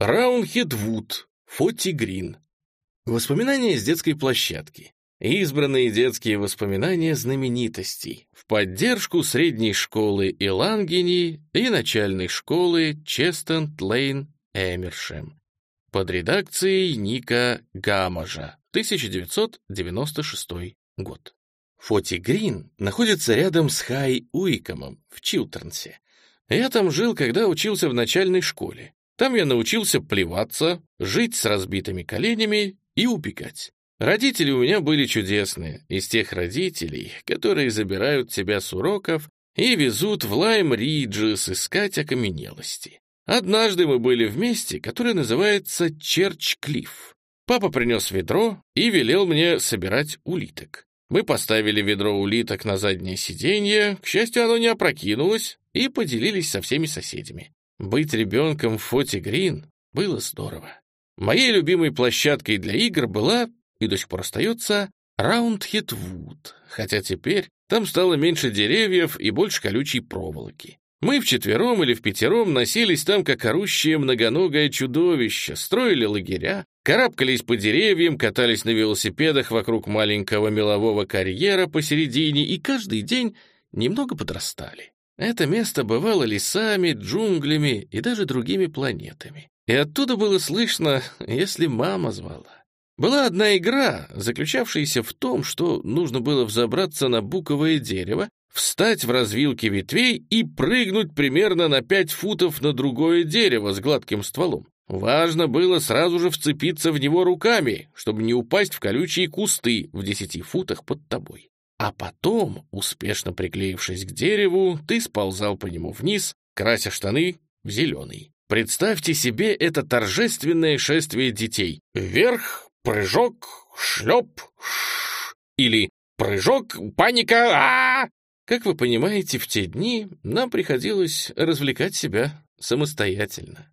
Раунхедвуд, Фоти Грин. Воспоминания с детской площадки. Избранные детские воспоминания знаменитостей в поддержку средней школы Илангени и начальной школы Честент-Лейн Эмершем под редакцией Ника Гамажа, 1996 год. Фоти Грин находится рядом с Хай Уикомом в Чилтернсе. Я там жил, когда учился в начальной школе. Там я научился плеваться, жить с разбитыми коленями и убегать. Родители у меня были чудесные, из тех родителей, которые забирают тебя с уроков и везут в Лайм-Риджес искать окаменелости. Однажды мы были в месте, которое называется Черч-Клифф. Папа принес ведро и велел мне собирать улиток. Мы поставили ведро улиток на заднее сиденье, к счастью, оно не опрокинулось, и поделились со всеми соседями. Быть ребенком в Фоте Грин было здорово. Моей любимой площадкой для игр была и до сих пор остается Раундхитвуд, хотя теперь там стало меньше деревьев и больше колючей проволоки. Мы вчетвером или в пятером носились там, как орущее многоногое чудовище, строили лагеря, карабкались по деревьям, катались на велосипедах вокруг маленького мелового карьера посередине и каждый день немного подрастали. Это место бывало лесами, джунглями и даже другими планетами. И оттуда было слышно, если мама звала. Была одна игра, заключавшаяся в том, что нужно было взобраться на буковое дерево, встать в развилке ветвей и прыгнуть примерно на пять футов на другое дерево с гладким стволом. Важно было сразу же вцепиться в него руками, чтобы не упасть в колючие кусты в десяти футах под тобой. А потом, успешно приклеившись к дереву, ты сползал по нему вниз, крася штаны в зеленый. Представьте себе это торжественное шествие детей. Вверх, прыжок, шлеп, ш, или прыжок, паника, а, -а, -а Как вы понимаете, в те дни нам приходилось развлекать себя самостоятельно.